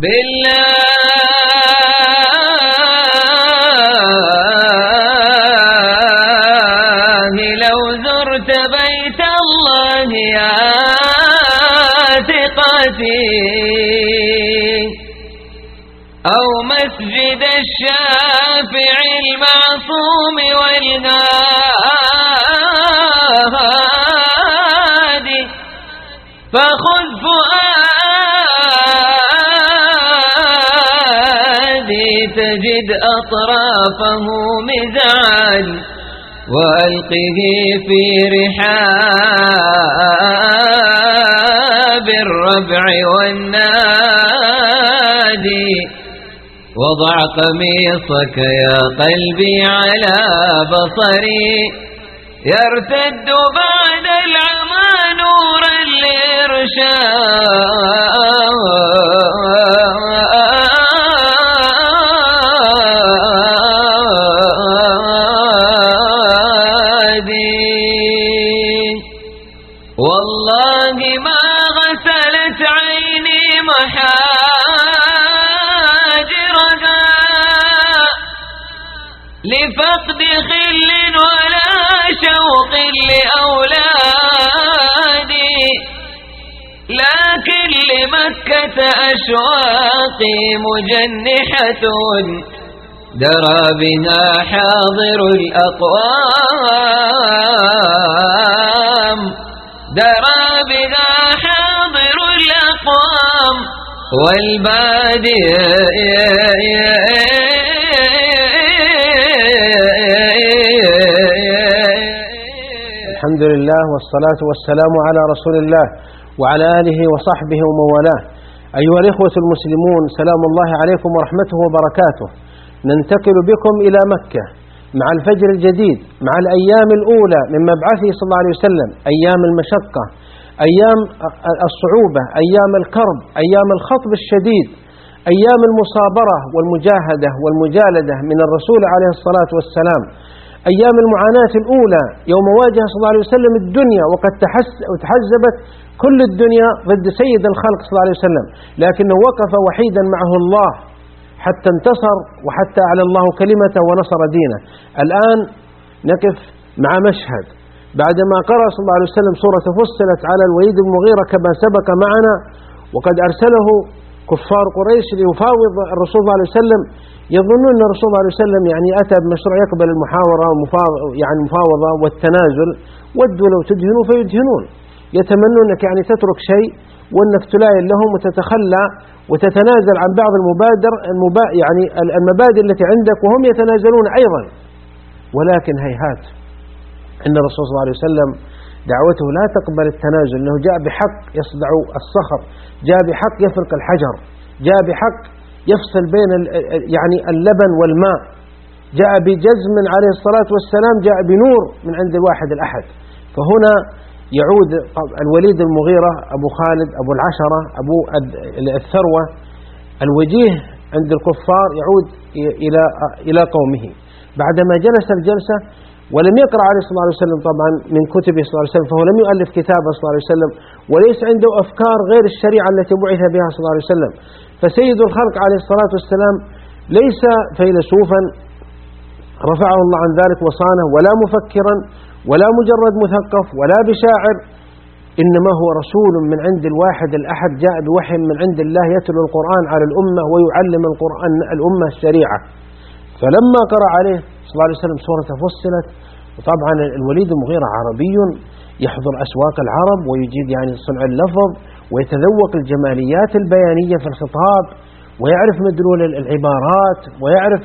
بالله لو زرت بيت الله يا ثقتي أو مسجد الشافع تجد أطرافه مزعا وألقه في رحاب الربع والنادي وضع قميصك يا قلبي على بصري يرتد بعد العمى نورا لإرشادي أشواقي مجنحة. درى بها حاضر الأقوام. درى بها حاضر الأقوام. والبادي الحمد لله والصلاة والسلام على رسول الله وعلى آله وصحبه ومن والاه أيها الإخوة المسلمون سلام الله عليكم ورحمته وبركاته. ننتقل بكم إلى مكة مع الفجر الجديد مع الأيام الأولى من مبعثه صلى الله عليه وسلم أيام المشقة أيام الصعوبة أيام الكرب أيام الخطب الشديد أيام المصابرة والمجاهدة والمجالدة من الرسول عليه الصلاة والسلام. أيام المعاناة الأولى يوم واجه صلى الله عليه وسلم الدنيا وقد تحزبت كل الدنيا ضد سيد الخلق صلى الله عليه وسلم. لكنه وقف وحيدا معه الله حتى انتصر وحتى أعلى الله كلمته ونصر دينه. الآن نقف مع مشهد. بعدما قرأ صلى الله عليه وسلم سورة فصلت على الوليد المغيرة كما سبق معنا وقد أرسله كفار قريش ليفاوض الرسول صلى الله عليه وسلم يظنون أن الرسول صلى الله عليه وسلم يعني أتى بمشروع يقبل المحاورة يعني المفاوضة والتنازل ودوا لو تدهنوا فيدهنون. يتمنون أنك يعني تترك شيء وأنك تلاين لهم وتتخلى وتتنازل عن بعض المبادر المبا يعني المبادئ التي عندك وهم يتنازلون أيضا. ولكن هيهات إن الرسول صلى الله عليه وسلم دعوته لا تقبل التنازل أنه جاء بحق يصدع الصخر جاء بحق يفرق الحجر جاء بحق يفصل بين يعني اللبن والماء. جاء بجزم عليه الصلاة والسلام جاء بنور من عند الواحد الأحد. فهنا يعود الوليد المغيرة أبو خالد أبو العشرة أبو الثروة. الوجيه عند الكفار يعود إلى إلى قومه. بعدما جلس الجلسة ولم يقرأ عليه عليه وسلم طبعا من كتبه صلى الله عليه وسلم فهو لم يؤلف كتابه صلى الله عليه وسلم وليس عنده أفكار غير الشريعة التي بعث بها صلى الله عليه وسلم. فسيد الخلق عليه الصلاة والسلام ليس فيلسوفا رفعه الله عن ذلك وصانه ولا مفكرا ولا مجرد مثقف ولا بشاعر إنما هو رسول من عند الواحد الأحد جاء بوحي من عند الله يتلو القرآن على الأمة ويعلم القرآن الأمة الشريعة. فلما قرأ عليه صلى الله عليه وسلم سورة فصلت وطبعا الوليد المغيرة عربي يحضر أسواق العرب ويجيد يعني صنع اللفظ ويتذوق الجماليات البيانية في الخطاب ويعرف مدلول العبارات ويعرف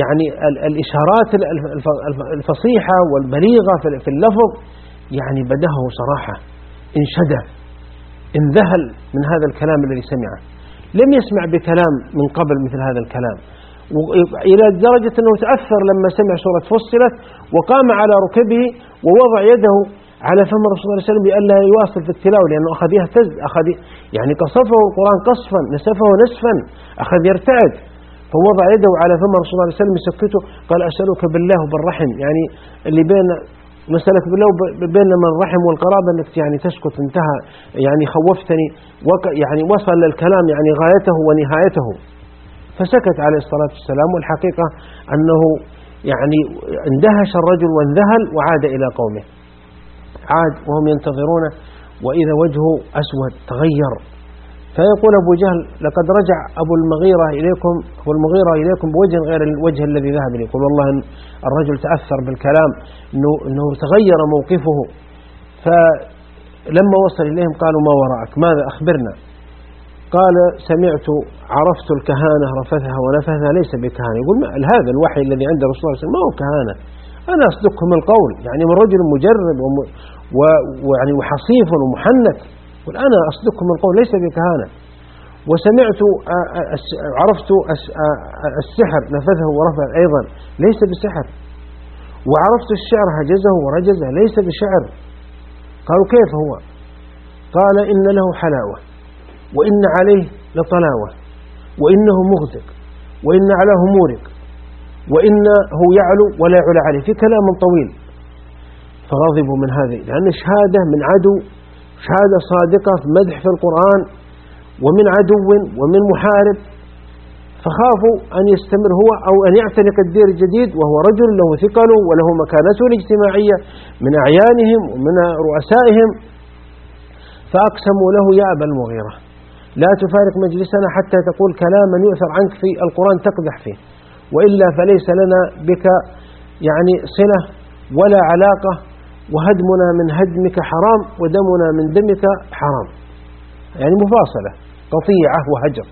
يعني الإشارات الفصيحة والبليغة في اللفظ. يعني بدهه صراحة انشدى انذهل من هذا الكلام الذي سمعه. لم يسمع بكلام من قبل مثل هذا الكلام. إلى درجة أنه تأثر لما سمع سورة فصلت وقام على ركبه ووضع يده على فم الرسول صلى الله عليه وسلم بألا يواصل في التلاوة لأنه أخذ يهتز أخذ يعني قصفه القرآن قصفا نسفه نسفا أخذ يرتعد. فوضع يده على فم الرسول صلى الله عليه وسلم يسكته قال أسألك بالله وبالرحم. يعني اللي بين مسألة لو بين من الرحم والقرابة أنك يعني تسكت انتهى. يعني خوفتني يعني وصل الكلام يعني غايته ونهايته. فسكت عليه الصلاة والسلام والحقيقة أنه يعني اندهش الرجل وانذهل وعاد إلى قومه. عاد وهم ينتظرونه وإذا وجهه أسود تغير. فيقول أبو جهل لقد رجع أبو المغيرة إليكم أبو المغيرة إليكم بوجه غير الوجه الذي ذهب إليه يقول والله الرجل تأثر بالكلام إنه, إنه تغير موقفه. فلما وصل إليهم قالوا ما وراءك؟ ماذا أخبرنا؟ قال سمعت عرفت الكهانة رفثها ونفثها ليس بكهانة. يقول هذا الوحي الذي عند رسول الله صلى الله عليه وسلم ما هو كهانة. أنا أصدقكم القول. يعني من رجل مجرب ويعني وحصيف ومحنك قل أنا أصدقكم القول ليس بكهانة. وسمعت عرفت السحر نفذه ورفع أيضا. ليس بسحر. وعرفت الشعر هجزه ورجزه. ليس بشعر. قالوا كيف هو؟ قال إن له حلاوة. وإن عليه لطلاوة. وإنه مغزق. وإن علاه مورق. وإنه يعلو ولا يعلى عليه. في كلام طويل. فغضبوا من هذه لأن شهادة من عدو شهادة صادقة في مدح في القرآن ومن عدو ومن محارب فخافوا أن يستمر هو أو أن يعتنق الدير الجديد وهو رجل له ثقله وله مكانته الاجتماعية من أعيانهم ومن رؤسائهم فأقسموا له يا أبا المغيرة لا تفارق مجلسنا حتى تقول كلاما يؤثر عنك في القرآن تقدح فيه وإلا فليس لنا بك يعني صلة ولا علاقة وهدمنا من هدمك حرام ودمنا من دمك حرام. يعني مفاصلة قطيعة وهجر.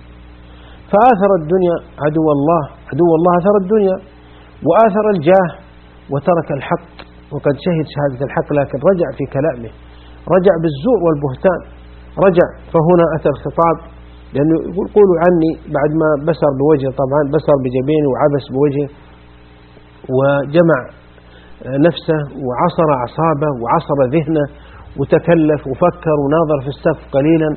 فآثر الدنيا عدو الله عدو الله آثر الدنيا وآثر الجاه وترك الحق. وقد شهد شهادة الحق لكن رجع في كلامه. رجع بالزور والبهتان. رجع فهنا أتى الخطاب. لأنه يقول قولوا عني. بعد ما بسر بوجهه طبعا بسر بجبينه وعبس بوجهه وجمع نفسه وعصر أعصابه وعصر ذهنه وتكلف وفكر وناظر في السقف قليلا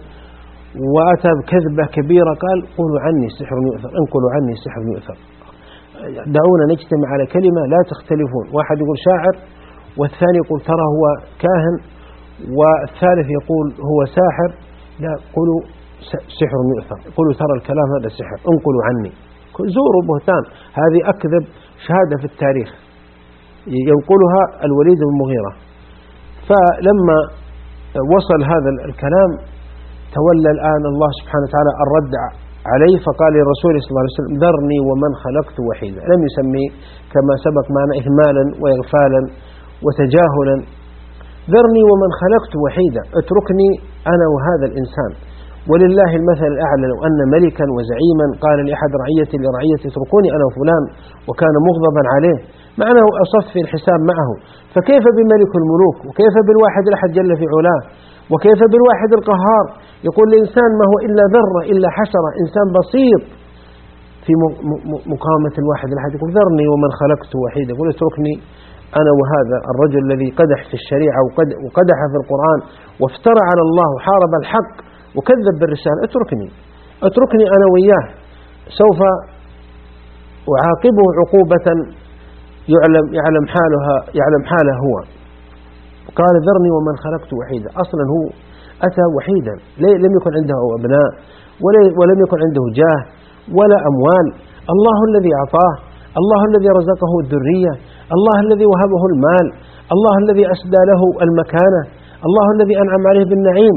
وأتى بكذبة كبيرة قال قولوا عني سحر يؤثر انقلوا عني سحر يؤثر دعونا نجتمع على كلمة لا تختلفون. واحد يقول شاعر والثاني يقول ترى هو كاهن والثالث يقول هو ساحر. لا قولوا سحر يؤثر قولوا ترى الكلام هذا سحر. انقلوا عني. زوروا بهتان. هذه أكذب شهادة في التاريخ. ينقلها الوليد بن المغيرة فلما وصل هذا الكلام تولى الآن الله سبحانه وتعالى الرد عليه فقال للرسول صلى الله عليه وسلم ذرني ومن خلقت وحيدا. لم يسمي كما سبق معنا إهمالا وإغفالا وتجاهلا. ذرني ومن خلقت وحيدا اتركني أنا وهذا الإنسان. ولله المثل الأعلى لو أن ملكا وزعيما قال لأحد رعية لرعية اتركوني أنا وفلان وكان مغضبا عليه. معناه أصف في الحساب معه. فكيف بملك الملوك؟ وكيف بالواحد الأحد جل في علاه؟ وكيف بالواحد القهار؟ يقول الإنسان ما هو إلا ذرة إلا حشرة. إنسان بسيط في مقامة الواحد الأحد. يقول ذرني ومن خلقت وحيد. يقول اتركني أنا وهذا الرجل الذي قدح في الشريعة وقدح في القرآن وافترى على الله وحارب الحق وكذب بالرسالة. اتركني. اتركني أنا وياه. سوف أعاقبه عقوبة يعلم يعلم حالها يعلم حاله هو. قال ذرني ومن خلقت وحيدا. أصلا هو أتى وحيدا. لم يكن عنده أبناء ولم يكن عنده جاه ولا أموال. الله الذي أعطاه الله الذي رزقه الذرية الله الذي وهبه المال الله الذي أسدى له المكانة الله الذي أنعم عليه بالنعيم.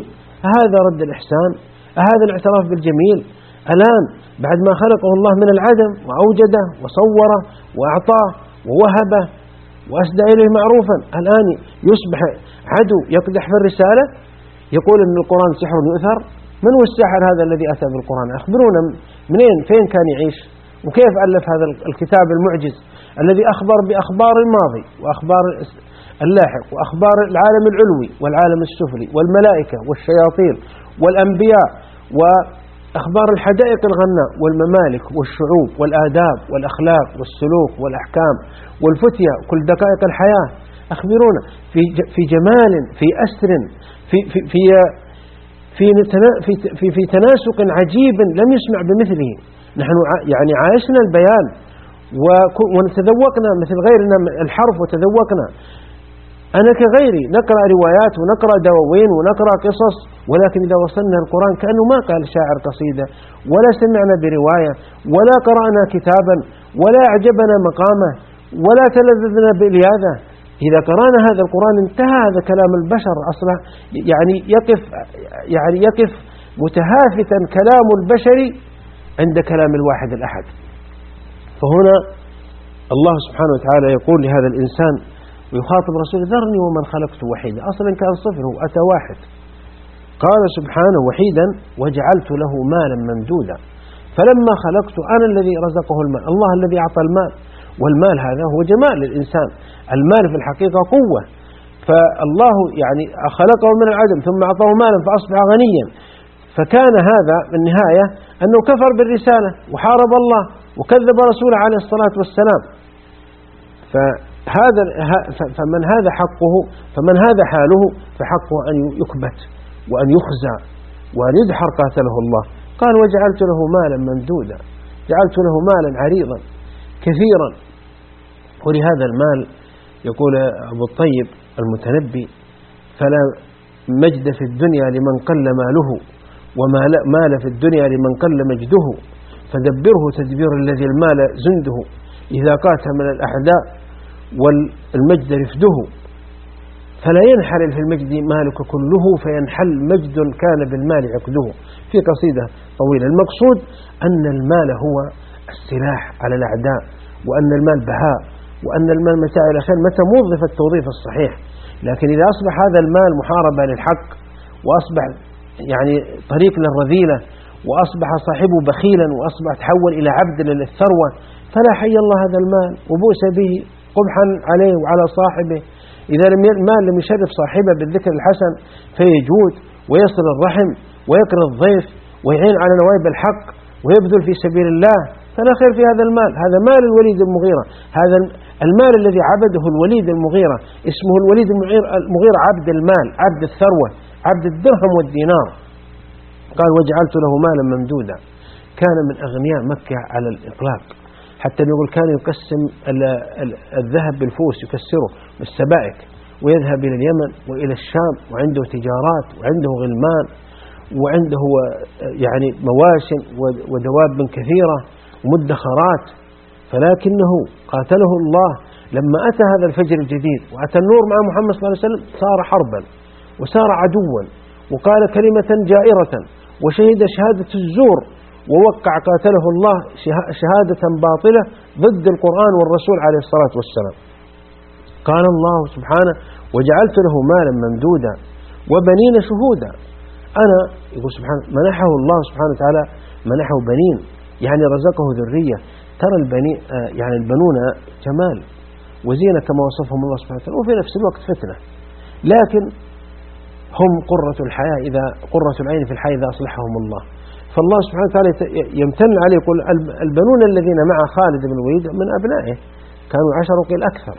هذا رد الإحسان هذا الاعتراف بالجميل. الآن بعد ما خلقه الله من العدم وأوجده وصوره وأعطاه ووهبه وأسدى إليه معروفا. الآن يصبح عدو يقدح في الرسالة يقول أن القرآن سحر يؤثر. من هو الساحر هذا الذي أتى بالقرآن؟ أخبرونا منين؟ فين كان يعيش؟ وكيف ألف هذا الكتاب المعجز الذي أخبر بأخبار الماضي وأخبار اللاحق وأخبار العالم العلوي والعالم السفلي والملائكة والشياطين والأنبياء وأخبار الحدائق الغناء والممالك والشعوب والآداب والأخلاق والسلوك والأحكام والفتية كل دقائق الحياة. أخبرونا في في جمال في أسر في في في في, في, في, في تناسق عجيب لم يسمع بمثله. نحن يعني عايشنا البيان وتذوقنا مثل غيرنا الحرف وتذوقنا. أنا كغيري نقرأ روايات ونقرأ دواوين ونقرأ قصص ولكن إذا وصلنا القرآن كأنه ما قال شاعر قصيدة ولا سمعنا برواية ولا قرأنا كتابا ولا أعجبنا مقامه ولا تلذذنا بإلياذه إذا قرأنا هذا القرآن انتهى هذا كلام البشر أصلا يعني يقف يعني يقف متهافتا كلام البشر عند كلام الواحد الأحد. فهنا الله سبحانه وتعالى يقول لهذا الإنسان ويخاطب رسوله ذرني ومن خلقت وحيدا. أصلا كان صفر هو أتى واحد. قال سبحانه وحيدا وجعلت له مالا ممدودا. فلما خلقت أنا الذي رزقه المال الله الذي أعطى المال. والمال هذا هو جمال للإنسان. المال في الحقيقة قوة. فالله يعني خلقه من العدم ثم أعطاه مالا فأصبح غنيا. فكان هذا في النهاية أنه كفر بالرسالة وحارب الله وكذب رسوله عليه الصلاة والسلام. فهذا فمن هذا حقه فمن هذا حاله فحقه أن يكبت وأن يخزى وأن يدحر قاتله الله. قال وجعلت له مالا ممدودا جعلت له مالا عريضا كثيرا. ولهذا المال يقول أبو الطيب المتنبي فلا مجد في الدنيا لمن قل ماله وما مال في الدنيا لمن قل مجده فدبره تدبير الذي المال زنده. إذا قاتل من الأحداء والمجد رفده. فلا ينحل في المجد مالك كله فينحل مجد كان بالمال عقده. في قصيدة طويلة المقصود أن المال هو السلاح على الأعداء وأن المال بهاء وأن المال متاع إلى خير متى موظف التوظيف الصحيح. لكن إذا أصبح هذا المال محاربة للحق وأصبح يعني طريق للرذيلة وأصبح صاحبه بخيلا وأصبح تحول إلى عبد للثروة فلا حي الله هذا المال وبؤس به قبحا عليه وعلى صاحبه. إذا لم المال لم يشرف صاحبه بالذكر الحسن فيجود ويصل الرحم ويقري الضيف ويعين على نوائب الحق ويبذل في سبيل الله. فلا خير في هذا المال. هذا مال الوليد المغيرة هذا المال الذي عبده الوليد المغيرة اسمه الوليد المغيرة عبد المال عبد الثروة عبد الدرهم والدينار. قال وجعلت له مالا ممدودا. كان من أغنياء مكة على الإطلاق. حتى يقول كان يقسم الذهب بالفوس يكسره بالسبائك ويذهب إلى اليمن وإلى الشام وعنده تجارات وعنده غلمان وعنده يعني مواشن ودواب كثيرة ومدخرات. فلكنه قاتله الله. لما أتى هذا الفجر الجديد وأتى النور مع محمد صلى الله عليه وسلم صار حربا وصار عدوا وقال كلمة جائرة وشهد شهادة الزور. ووقع قاتله الله شهادة باطلة ضد القرآن والرسول عليه الصلاة والسلام. قال الله سبحانه وجعلت له مالا ممدودا وبنين شهودا. أنا يقول سبحانه منحه الله سبحانه وتعالى منحه بنين يعني رزقه ذرية. ترى البني آه، يعني البنون جمال وزينة كما وصفهم الله سبحانه وتعالى وفي نفس الوقت فتنة. لكن هم قرة الحياة إذا قرة العين في الحياة إذا أصلحهم الله. فالله سبحانه وتعالى يمتن عليه يقول البنون الذين مع خالد بن الوليد من أبنائه كانوا عشر قيل أكثر.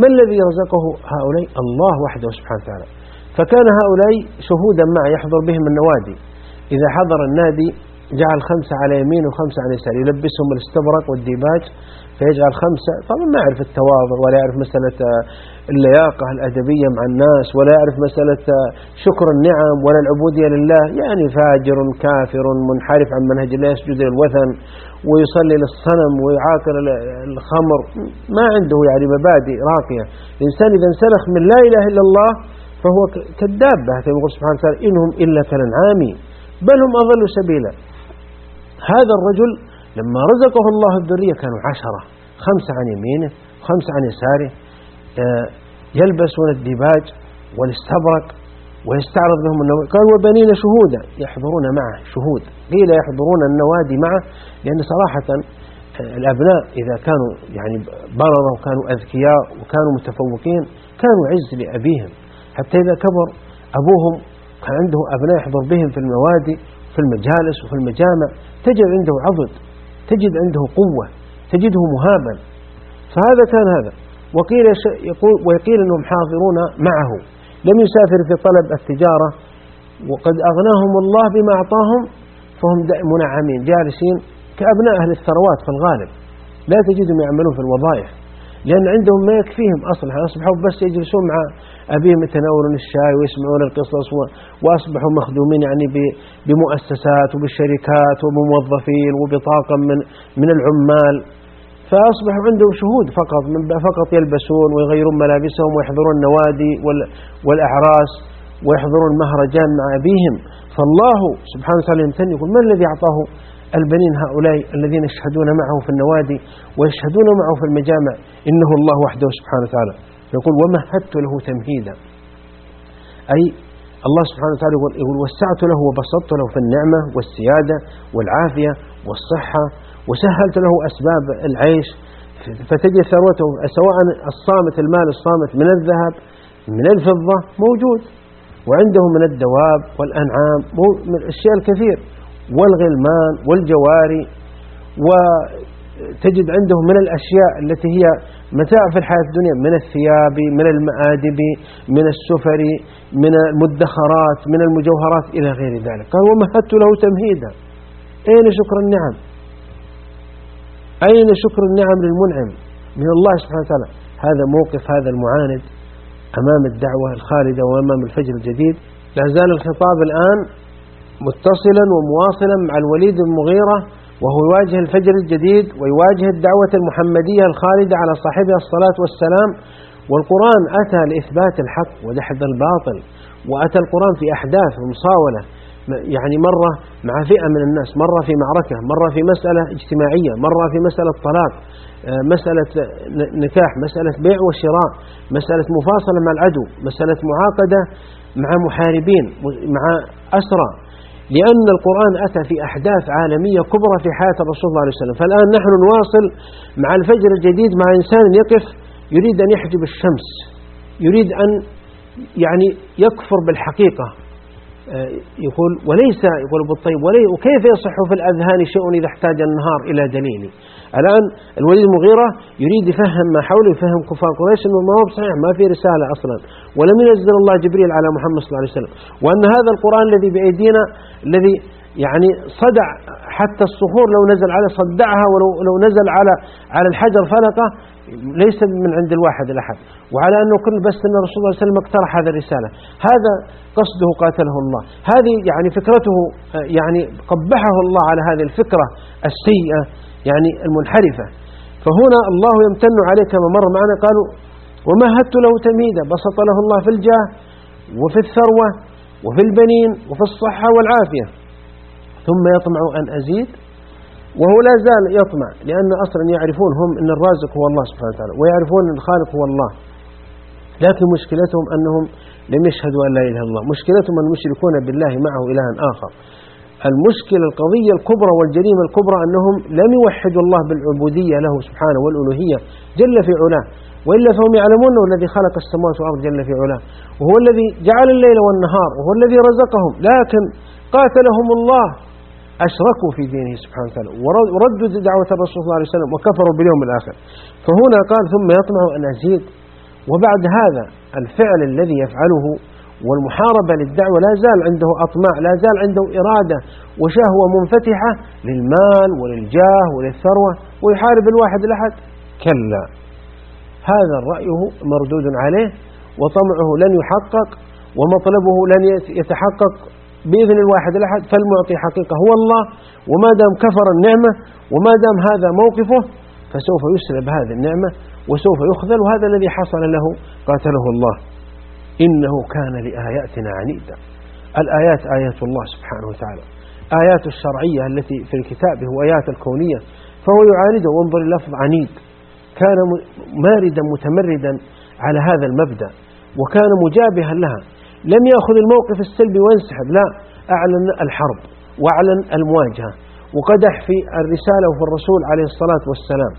ما الذي رزقه هؤلاء؟ الله وحده سبحانه وتعالى. فكان هؤلاء شهودا معه يحضر بهم النوادي. إذا حضر النادي جعل خمسة على يمين وخمسة على يسار يلبسهم الاستبرق والديباج فيجعل خمسة طبعا ما يعرف التواضع ولا يعرف مسألة اللياقة الأدبية مع الناس ولا يعرف مسألة شكر النعم ولا العبودية لله يعني فاجر كافر منحرف عن منهج الله يسجد للوثن ويصلي للصنم ويعاقر الخمر ما عنده يعني مبادئ راقية. الإنسان إذا انسلخ من لا إله إلا الله فهو كالدابة كما يقول سبحانه وتعالى إنهم إلا كالأنعام بل هم أضل سبيلا. هذا الرجل لما رزقه الله الذرية كانوا عشرة خمسة عن يمينه خمسة عن يساره آه، يلبسون الديباج والاستبرق ويستعرض لهم النوادي قال وبنين شهودا يحضرون معه شهود. قيل يحضرون النوادي معه لأن صراحة آه، الأبناء إذا كانوا يعني بررة وكانوا أذكياء وكانوا متفوقين كانوا عز لأبيهم. حتى إذا كبر أبوهم كان عنده أبناء يحضر بهم في النوادي في المجالس وفي المجامع تجد عنده عضد. تجد عنده قوة تجده مهابا فهذا كان هذا. وقيل يقول ويقيل أنهم حاضرون معه. لم يسافر في طلب التجارة. وقد أغناهم الله بما أعطاهم فهم منعمين. جالسين كأبناء أهل الثروات في الغالب. لا تجدهم يعملون في الوظائف. لأن عندهم ما يكفيهم أصلا. أصبحوا بس يجلسون مع أبيهم يتناولون الشاي ويسمعون القصص وأصبحوا مخدومين يعني بمؤسسات وبالشركات وبموظفين وبطاقم من من العمال. فأصبحوا عندهم شهود فقط من فقط يلبسون ويغيرون ملابسهم ويحضرون النوادي والأعراس ويحضرون مهرجان مع أبيهم. فالله سبحانه وتعالى يمتن يقول من الذي أعطاه البنين هؤلاء الذين يشهدون معه في النوادي ويشهدون معه في المجامع؟ إنه الله وحده سبحانه وتعالى. يقول ومهدت له تمهيدا. أي الله سبحانه وتعالى يقول, وسعت له وبسطت له في النعمة والسيادة والعافية والصحة وسهلت له أسباب العيش. فتجد ثروته سواء الصامت المال الصامت من الذهب من الفضة موجود. وعنده من الدواب والأنعام من الأشياء الكثير. والغلمان والجواري. وتجد عنده من الأشياء التي هي متاع في الحياة الدنيا من الثياب من المآدب من السفر من المدخرات من المجوهرات إلى غير ذلك. قال ومهدت له تمهيدا. أين شكر النعم؟ أين شكر النعم للمنعم؟ من الله سبحانه وتعالى. هذا موقف هذا المعاند أمام الدعوة الخالدة وأمام الفجر الجديد. لا زال الخطاب الآن متصلا ومواصلا مع الوليد المغيرة وهو يواجه الفجر الجديد ويواجه الدعوة المحمدية الخالدة على صاحبها الصلاة والسلام. والقرآن أتى لإثبات الحق ودحض الباطل وأتى القرآن في أحداث ومصاولة يعني مرة مع فئة من الناس مرة في معركة مرة في مسألة اجتماعية مرة في مسألة طلاق آه، مسألة نكاح مسألة بيع وشراء مسألة مفاصلة مع العدو مسألة معاقدة مع محاربين مع أسرى. لأن القرآن أتى في أحداث عالمية كبرى في حياة الرسول صلى الله عليه وسلم. فالآن نحن نواصل مع الفجر الجديد مع إنسان يقف يريد أن يحجب الشمس يريد أن يعني يكفر بالحقيقة. يقول وليس يقول أبو الطيب ولي وكيف يصح في الأذهان شيء إذا احتاج النهار إلى دليل؟ الآن الوليد المغيرة يريد يفهم ما حوله يفهم كفار قريش أنه ما هو صحيح ما في رسالة أصلا ولم ينزل الله جبريل على محمد صلى الله عليه وسلم. وأن هذا القرآن الذي بأيدينا الذي يعني صدع حتى الصخور لو نزل على صدعها ولو لو نزل على على الحجر فلقه ليس من عند الواحد الأحد. وعلى أنه كل بس أن الرسول صلى الله عليه وسلم اقترح هذه الرسالة. هذا قصده قاتله الله. هذه يعني فكرته يعني قبحه الله على هذه الفكرة السيئة يعني المنحرفة. فهنا الله يمتن عليه كما مر معنا قالوا ومهدت له تمهيدا بسط له الله في الجاه وفي الثروة وفي البنين وفي الصحة والعافية. ثم يطمع أن أزيد وهو لا زال يطمع لأن أصلا يعرفون هم أن الرازق هو الله سبحانه وتعالى ويعرفون أن الخالق هو الله. لكن مشكلتهم أنهم لم يشهدوا أن لا إله إلا الله. مشكلتهم أن يشركون بالله معه إلها آخر. المشكلة القضية الكبرى والجريمة الكبرى أنهم لم يوحدوا الله بالعبودية له سبحانه والألوهية جل في علاه. وإلا فهم يعلمون الذي خلق السماوات والأرض جل في علاه. وهو الذي جعل الليل والنهار وهو الذي رزقهم. لكن قاتلهم الله أشركوا في دينه سبحانه وتعالى. وردوا دعوة الرسول صلى الله عليه وسلم وكفروا باليوم الآخر. فهنا قال ثم يطمع أن أزيد. وبعد هذا الفعل الذي يفعله والمحاربة للدعوة لا زال عنده أطماع لا زال عنده إرادة وشهوة منفتحة للمال وللجاه وللثروة ويحارب الواحد الأحد كلا. هذا رأيه مردود عليه وطمعه لن يحقق ومطلبه لن يتحقق. بإذن الواحد الأحد فالمعطي حقيقة هو الله وما دام كفر النعمة وما دام هذا موقفه فسوف يسلب هذه النعمة وسوف يخذل وهذا الذي حصل له قاتله الله. إنه كان لآياتنا عنيدا. الآيات آيات الله سبحانه وتعالى. آيات الشرعية التي في الكتاب هو آيات الكونية فهو يعانده وانظر اللفظ عنيد. كان ماردا متمردا على هذا المبدأ وكان مجابها لها. لم يأخذ الموقف السلبي وينسحب لا. أعلن الحرب وأعلن المواجهة. وقدح في الرسالة وفي الرسول عليه الصلاة والسلام.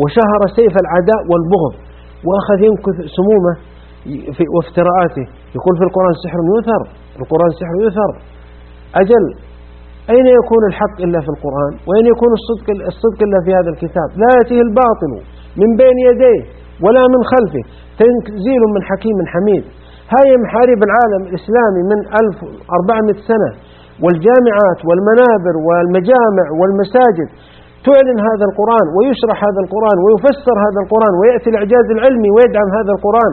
وشهر سيف العداء والبغض. وأخذ ينكث سمومه في وافتراءاته. يقول في القرآن سحر يؤثر القرآن سحر يؤثر أجل أين يكون الحق إلا في القرآن؟ وأين يكون الصدق, الصدق إلا في هذا الكتاب؟ لا يأتيه الباطل من بين يديه ولا من خلفه. تنزيل من حكيم حميد. هاي محارب العالم الإسلامي من 1400 سنة والجامعات والمنابر والمجامع والمساجد تعلن هذا القرآن ويشرح هذا القرآن ويفسر هذا القرآن ويأتي الإعجاز العلمي ويدعم هذا القرآن.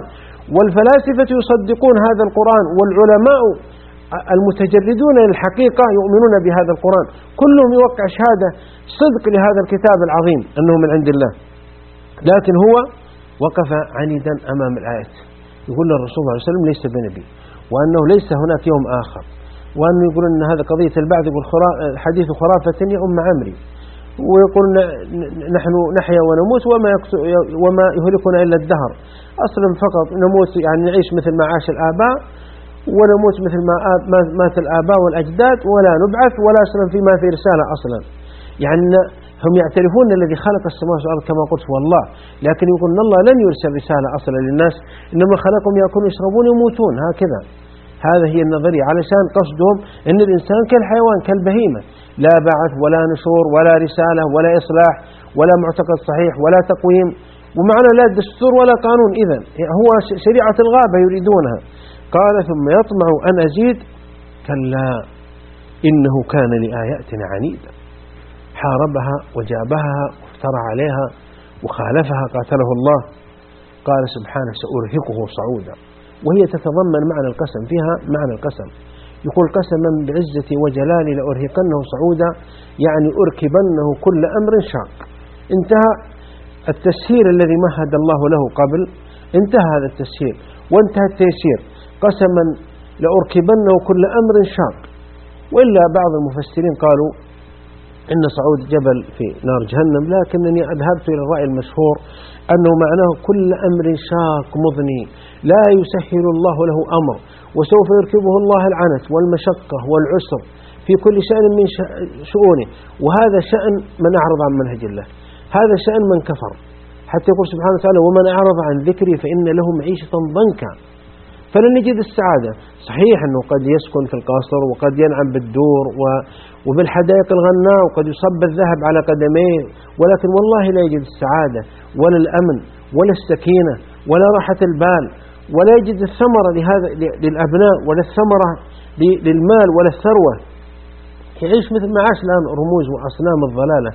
والفلاسفة يصدقون هذا القرآن والعلماء المتجردون للحقيقة يؤمنون بهذا القرآن. كلهم يوقع شهادة صدق لهذا الكتاب العظيم أنه من عند الله. لكن هو وقف عنيدا أمام الآية. يقول الرسول صلى الله عليه وسلم ليس بنبي وأنه ليس هناك يوم آخر. وأنه يقول أن هذا قضية البعث يقول حديث خرافة يا أم عمري. ويقول نحن نحيا ونموت وما, وما يهلكنا إلا الدهر. أصلا فقط نموت يعني نعيش مثل ما عاش الآباء ونموت مثل ما مات الآباء والأجداد ولا نبعث ولا أصلا فيما في رسالة أصلا. يعني هم يعترفون الذي خلق السماوات والأرض كما قلت هو الله. لكن يقول أن الله لن يرسل رسالة أصلا للناس إنما خلقهم يأكلون يشربون يموتون هكذا. هذا هي النظرية. علشان قصدهم أن الإنسان كالحيوان كالبهيمة. لا بعث ولا نشور ولا رسالة ولا إصلاح ولا معتقد صحيح ولا تقويم. ومعنى لا دستور ولا قانون. إذا هو شريعة الغابة يريدونها. قال ثم يطمع أن أزيد كلا إنه كان لآياتنا عنيدا. حاربها وجابها وافترى عليها وخالفها قاتله الله. قال سبحانه سأرهقه صعودا. وهي تتضمن معنى القسم فيها معنى القسم. يقول قسما بعزتي وجلالي لأرهقنه صعودا يعني أركبنه كل أمر شاق. انتهى التسهيل الذي مهد الله له قبل. انتهى هذا التسهيل. وانتهى التيسير. قسما لأركبنه كل أمر شاق. وإلا بعض المفسرين قالوا إن صعود جبل في نار جهنم لكنني أذهبت إلى الرأي المشهور أنه معناه كل أمر شاق مضني لا يسهل الله له أمر وسوف يركبه الله العنت والمشقة والعسر في كل شأن من شؤونه وهذا شأن من أعرض عن منهج الله هذا شأن من كفر. حتى يقول سبحانه وتعالى ومن أعرض عن ذكري فإن له معيشة ضنكا. فلن يجد السعادة. صحيح أنه قد يسكن في القصر وقد ينعم بالدور وبالحدائق الغناء وقد يصب الذهب على قدميه ولكن والله لا يجد السعادة ولا الأمن ولا السكينة ولا راحة البال ولا يجد الثمرة لهذا للأبناء ولا الثمرة للمال ولا الثروة. يعيش مثل ما عاش الآن رموز وأصنام الضلالة.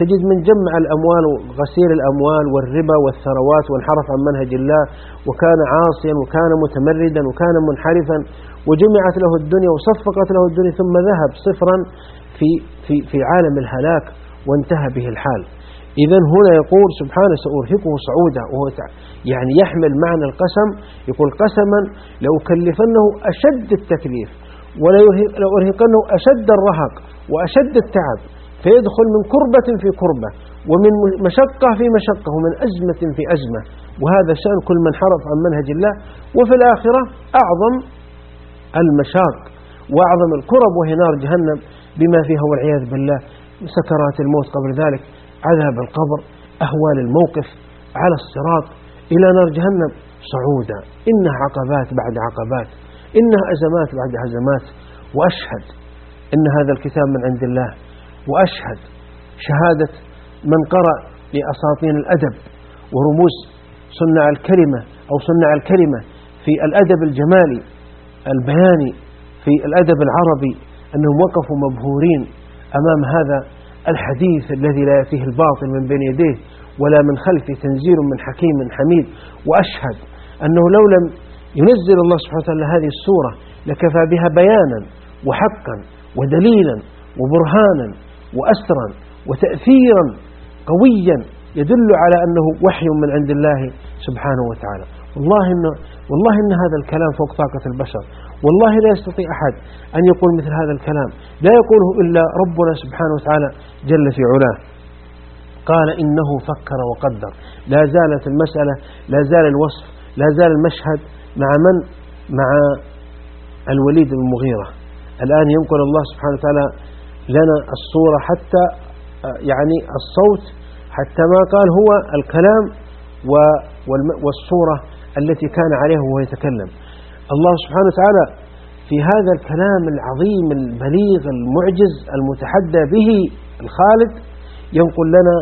تجد من جمع الأموال وغسيل الأموال والربا والثروات وانحرف عن منهج الله وكان عاصيا وكان متمردا وكان منحرفا وجمعت له الدنيا وصفقت له الدنيا ثم ذهب صفرا في, في, في عالم الهلاك وانتهى به الحال. إذا هنا يقول سبحانه سأرهقه صعودا. وهو يعني يحمل معنى القسم يقول قسما لأكلفنه أشد التكليف ولأرهقنه أشد الرهق وأشد التعب. فيدخل من كربة في كربة ومن مشقة في مشقة ومن أزمة في أزمة. وهذا شأن كل من حرف عن منهج الله. وفي الآخرة أعظم المشاق وأعظم الكرب وهي نار جهنم بما فيها والعياذ بالله. سكرات الموت قبل ذلك عذاب القبر أهوال الموقف على الصراط إلى نار جهنم. صعودا إنها عقبات بعد عقبات إنها أزمات بعد أزمات. وأشهد إن هذا الكتاب من عند الله. وأشهد شهادة من قرأ لأساطين الأدب ورموز صنع الكلمة أو صنع الكلمة في الأدب الجمالي البياني في الأدب العربي أنهم وقفوا مبهورين أمام هذا الحديث الذي لا يأتيه الباطل من بين يديه ولا من خلفه تنزيل من حكيم حميد. وأشهد أنه لو لم ينزل الله سبحانه وتعالى هذه السورة لكفى بها بيانا وحقا ودليلا وبرهانا وأسرا وتأثيرا قويا يدل على أنه وحي من عند الله سبحانه وتعالى. والله إن, والله إن هذا الكلام فوق طاقة البشر. والله لا يستطيع أحد أن يقول مثل هذا الكلام. لا يقوله إلا ربنا سبحانه وتعالى جل في علاه. قال إنه فكر وقدر. لا زالت المسألة لا زال الوصف لا زال المشهد مع من؟ مع الوليد بن المغيرة. الآن ينقل الله سبحانه وتعالى لنا الصورة حتى يعني الصوت حتى ما قال هو الكلام والصورة التي كان عليها وهو يتكلم. الله سبحانه وتعالى في هذا الكلام العظيم البليغ المعجز المتحدى به الخالد ينقل لنا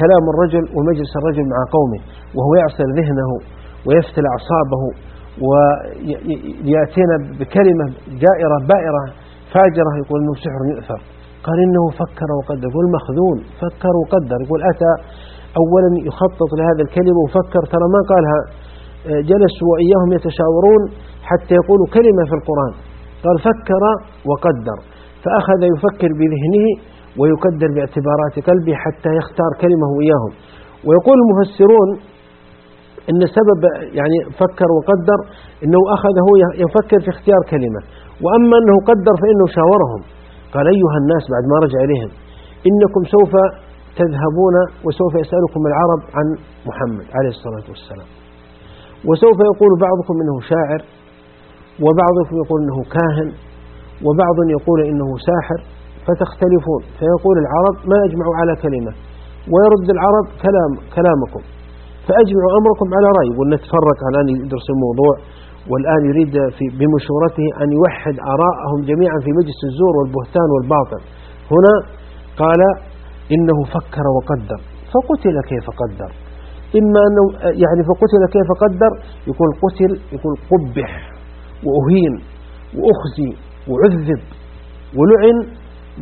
كلام الرجل ومجلس الرجل مع قومه وهو يعصر ذهنه ويفتل أعصابه ويأتينا بكلمة جائرة بائرة فاجرة يقول أنه سحر يؤثر. قال إنه فكر وقدر يقول مخذول فكر وقدر يقول أتى أولا يخطط لهذا الكلمة وفكر ترى ما قالها؟ آه، جلسوا وإياهم يتشاورون حتى يقولوا كلمة في القرآن. قال فكر وقدر فأخذ يفكر بذهنه ويقدر باعتبارات قلبه حتى يختار كلمة وإياهم. ويقول المفسرون إن سبب يعني فكر وقدر إنه أخذ هو يفكر في اختيار كلمة. وأما أنه قدر فإنه شاورهم. قال أيها الناس بعد ما رجع إليهم إنكم سوف تذهبون وسوف يسألكم العرب عن محمد عليه الصلاة والسلام. وسوف يقول بعضكم إنه شاعر وبعضكم يقول إنه كاهن وبعض يقول إنه ساحر فتختلفون. فيقول العرب ما أجمعوا على كلمة ويرد العرب كلام كلامكم. فأجمعوا أمركم على رأي ونتفرق الآن يدرس الموضوع. والآن يريد في بمشورته أن يوحد آراءهم جميعا في مجلس الزور والبهتان والباطل. هنا قال إنه فكر وقدر. فقتل كيف قدر؟ إما أنه يعني فقتل كيف قدر؟ يقول قتل يقول قبح وأهين وأخزي وعذب ولعن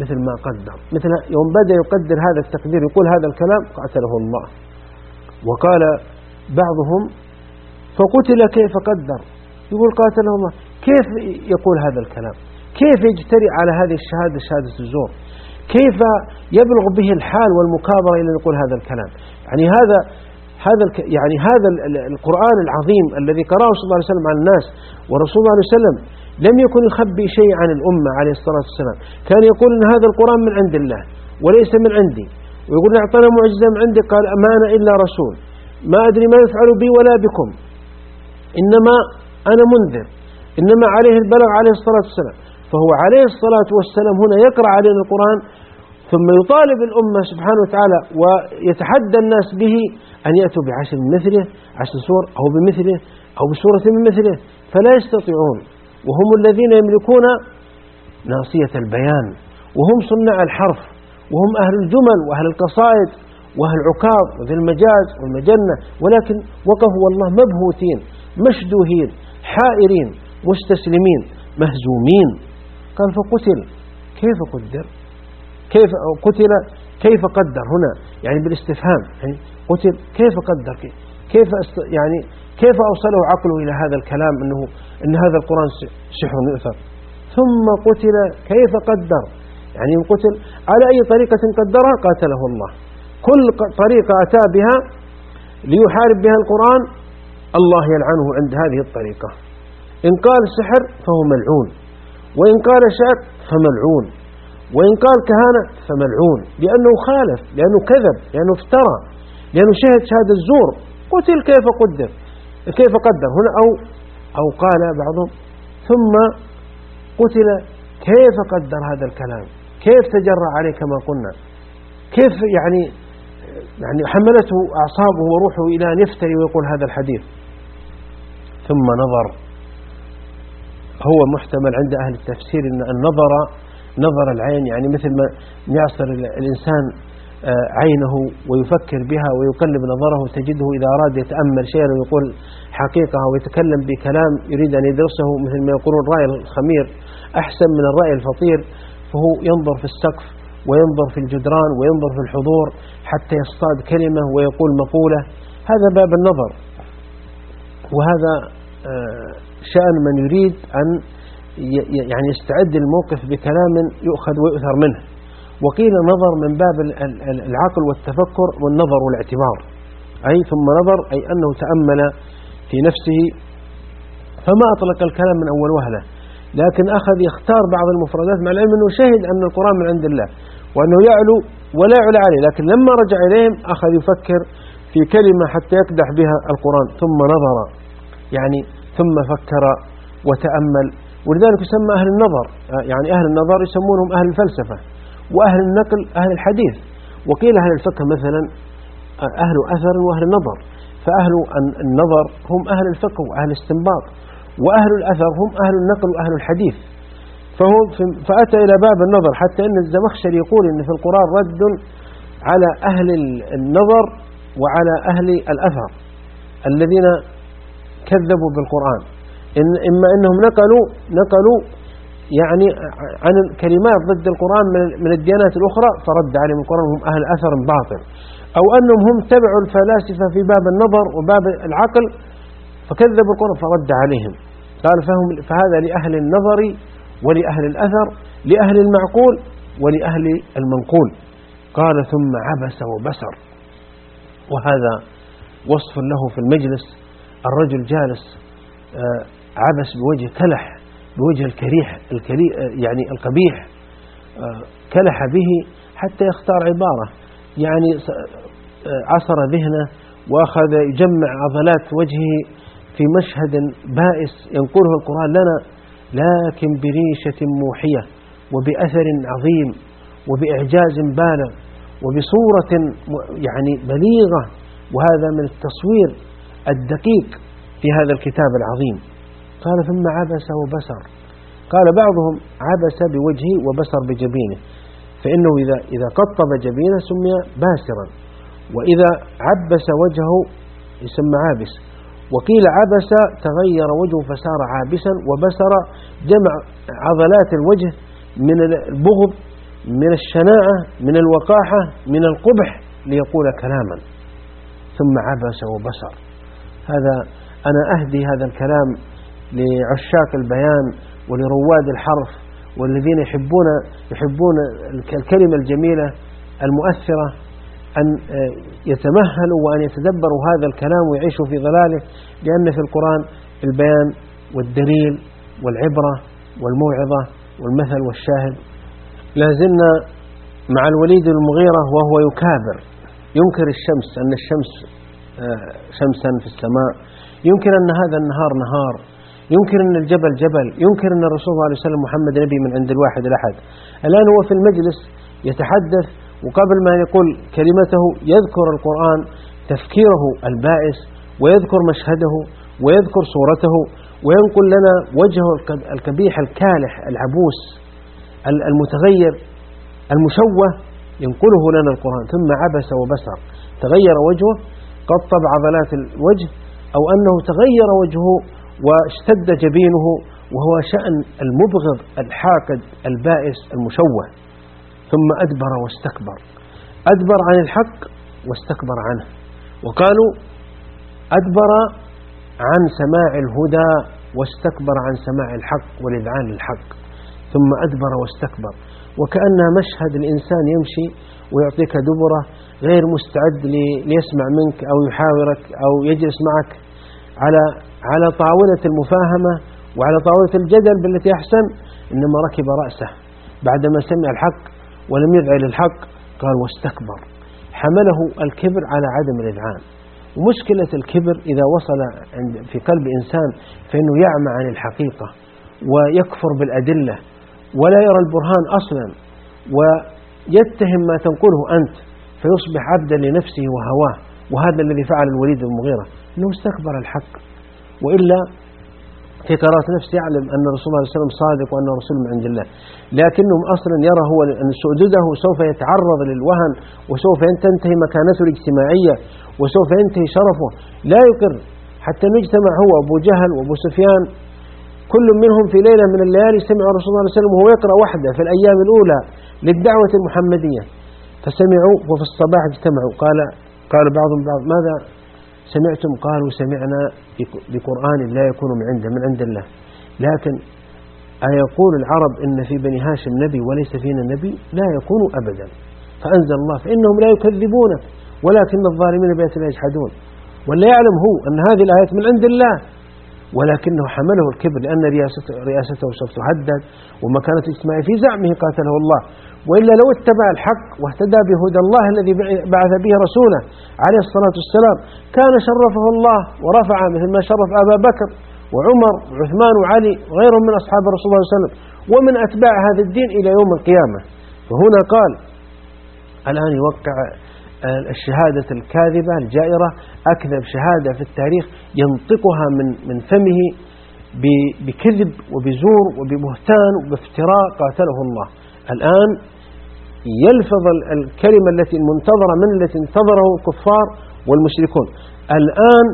مثل ما قدر. مثل يوم بدأ يقدر هذا التقدير يقول هذا الكلام قتله الله. وقال بعضهم فقتل كيف قدر. يقول قاتله الله كيف يقول هذا الكلام؟ كيف يجترئ على هذه الشهادة شهادة الزور؟ كيف يبلغ به الحال والمكابرة إلى يقول هذا الكلام؟ يعني هذا هذا يعني هذا القرآن العظيم الذي قرأه صلى الله عليه وسلم على الناس ورسول الله عليه وسلم لم يكن يخبي شيء عن الأمة عليه الصلاة والسلام. كان يقول أن هذا القرآن من عند الله وليس من عندي. ويقول أعطانا معجزة من عندي قال ما أنا إلا رسول. ما أدري ما يفعل بي ولا بكم. إنما أنا منذر. إنما عليه البلغ عليه الصلاة والسلام. فهو عليه الصلاة والسلام هنا يقرأ علينا القرآن ثم يطالب الأمة سبحانه وتعالى ويتحدى الناس به أن يأتوا بعشر مثله عشر سور أو بمثله أو بسورة من مثله فلا يستطيعون. وهم الذين يملكون ناصية البيان وهم صناع الحرف وهم أهل الجمل وأهل القصائد وأهل العكاظ وذي المجاز والمجنة ولكن وقفوا والله مبهوتين مشدوهين. حائرين مستسلمين مهزومين. قال فقتل. كيف قدر؟ كيف قتل؟ كيف قدر هنا؟ يعني بالاستفهام يعني قتل كيف قدر؟ كيف يعني كيف أوصله عقله إلى هذا الكلام أنه أن هذا القرآن سحر يؤثر؟ ثم قتل. كيف قدر؟ يعني قتل على أي طريقة قدرها قاتله الله. كل طريقة أتى بها ليحارب بها القرآن الله يلعنه عند هذه الطريقة. إن قال سحر فهو ملعون وإن قال شعر فملعون وإن قال كهانة فملعون لأنه خالف لأنه كذب لأنه افترى لأنه شهد شهادة الزور قتل كيف قدر كيف قدر. هنا أو أو قال بعضهم ثم قتل كيف قدر هذا الكلام؟ كيف تجرأ عليه كما قلنا؟ كيف يعني يعني حملته أعصابه وروحه إلى أن يفتري ويقول هذا الحديث؟ ثم نظر. هو محتمل عند أهل التفسير أن النظر نظر العين يعني مثل ما يعصر الإنسان آه، عينه ويفكر بها ويقلب نظره تجده إذا أراد يتأمل شيئا ويقول حقيقة ويتكلم بكلام يريد أن يدرسه مثل ما يقولون الرأي الخمير أحسن من الرأي الفطير فهو ينظر في السقف وينظر في الجدران وينظر في الحضور حتى يصطاد كلمة ويقول مقولة. هذا باب النظر. وهذا شأن من يريد أن يعني يستعد الموقف بكلام يؤخذ ويؤثر منه. وقيل نظر من باب العقل والتفكر والنظر والاعتبار. أي ثم نظر أي أنه تأمل في نفسه. فما أطلق الكلام من أول وهلة. لكن أخذ يختار بعض المفردات مع العلم أنه شهد أن القرآن من عند الله وأنه يعلو ولا يعلى عليه. لكن لما رجع إليهم أخذ يفكر في كلمة حتى يكدح بها القرآن. ثم نظر. يعني ثم فكر وتأمل. ولذلك يسمى أهل النظر يعني أهل النظر يسمونهم أهل الفلسفة وأهل النقل أهل الحديث. وقيل أهل الفقه مثلا أهل أثر وأهل نظر. فأهل النظر هم أهل الفقه وأهل الاستنباط وأهل الأثر هم أهل النقل وأهل الحديث. فهو فأتى إلى باب النظر حتى أن الزمخشري يقول أن في القرآن رد على أهل النظر وعلى أهل الأثر. الذين كذبوا بالقرآن. إن إما أنهم نقلوا نقلوا يعني عن الكلمات ضد القرآن من الديانات الأخرى فرد عليهم القرآن هم أهل أثر باطل. أو أنهم هم تبعوا الفلاسفة في باب النظر وباب العقل فكذبوا القرآن فرد عليهم. قال فهم فهذا لأهل النظر ولأهل الأثر لأهل المعقول ولأهل المنقول. قال ثم عبس وبسر. وهذا وصف له في المجلس الرجل جالس آه، عبس بوجه كلح بوجه الكريح يعني القبيح آه، كلح به حتى يختار عبارة. يعني آه، عصر ذهنه وأخذ يجمع عضلات وجهه في مشهد بائس ينقله القرآن لنا لكن بريشة موحية وبأثر عظيم وبإعجاز بالغ وبصورة يعني بليغة. وهذا من التصوير الدقيق في هذا الكتاب العظيم. قال ثم عبس وبسر. قال بعضهم عبس بوجهه وبسر بجبينه. فإنه إذا, إذا قطب جبينه سمي باسرا وإذا عبس وجهه يسمى عابس. وقيل عبس تغير وجهه فصار عابسا وبسر جمع عضلات الوجه من البغض من الشناعة من الوقاحة من القبح ليقول كلاما. ثم عبس وبسر. هذا أنا أهدي هذا الكلام لعشاق البيان ولرواد الحرف والذين يحبون يحبون الكلمة الجميلة المؤثرة أن آه، يتمهلوا وأن يتدبروا هذا الكلام ويعيشوا في ظلاله لأن في القرآن البيان والدليل والعبرة والموعظة والمثل والشاهد. لازلنا مع الوليد المغيرة وهو يكابر ينكر الشمس أن الشمس شمسا في السماء. ينكر أن هذا النهار نهار. ينكر أن الجبل جبل. ينكر أن الرسول صلى الله عليه وسلم محمد نبي من عند الواحد الأحد. الآن هو في المجلس يتحدث وقبل ما يقول كلمته يذكر القرآن تفكيره البائس ويذكر مشهده ويذكر صورته وينقل لنا وجهه الكبيح الكالح العبوس المتغير المشوه ينقله لنا القرآن. ثم عبس وبسر تغير وجهه قطب عضلات الوجه أو أنه تغير وجهه واشتد جبينه وهو شأن المبغض الحاقد البائس المشوه. ثم أدبر واستكبر. أدبر عن الحق واستكبر عنه. وقالوا أدبر عن سماع الهدى واستكبر عن سماع الحق والإذعان للحق ثم أدبر واستكبر. وكأنها مشهد الإنسان يمشي ويعطيك دبرة غير مستعد ليسمع منك أو يحاورك أو يجلس معك على على طاولة المفاهمة وعلى طاولة الجدل بالتي أحسن إنما ركب رأسه. بعدما سمع الحق ولم يدعي للحق قال واستكبر. حمله الكبر على عدم الإذعان ومشكلة الكبر إذا وصل في قلب إنسان فإنه يعمى عن الحقيقة ويكفر بالأدلة ولا يرى البرهان أصلا ويتهم ما تنقله أنت فيصبح عبدا لنفسه وهواه وهذا الذي فعل الوليد المغيرة أنه استكبر الحق. وإلا في قراءة نفس يعلم أن الرسول صلى الله عليه وسلم صادق وأنه رسول من عند الله. لكنهم أصلا يرى هو أن سؤدده سوف يتعرض للوهن وسوف تنتهي مكانته الاجتماعية وسوف ينتهي شرفه. لا يقر حتى نجتمع هو أبو جهل وأبو سفيان. كل منهم في ليلة من الليالي سمع الرسول صلى الله عليه وسلم وهو يقرأ وحده في الأيام الأولى. للدعوة المحمدية. فسمعوا وفي الصباح اجتمعوا. قال قال بعضهم بعض ماذا سمعتم؟ قالوا سمعنا بقرآن لا يكون من عنده من عند الله. لكن أيقول العرب إن في بني هاشم نبي وليس فينا نبي؟ لا يكون أبدا. فأنزل الله فإنهم لا يكذبونك ولكن الظالمين بآيات الله يجحدون. ولا يعلم هو أن هذه الآيات من عند الله. ولكنه حمله الكبر لأن رياسته, رياسته سوف تهدد ومكانة الاجتماعي في زعمه قاتله الله. وإلا لو اتبع الحق واهتدى بهدى الله الذي بعث به رسوله عليه الصلاة والسلام كان شرفه الله ورفعه مثل ما شرف أبا بكر وعمر وعثمان وعلي وغيرهم من أصحاب الرسول صلى الله عليه وسلم ومن أتباع هذا الدين إلى يوم القيامة. وهنا قال الآن يوقع الشهادة الكاذبة الجائرة أكذب شهادة في التاريخ ينطقها من من فمه بكذب وبزور وببهتان وبافتراء قاتله الله. الآن يلفظ الكلمة التي المنتظرة من التي انتظره الكفار والمشركون. الآن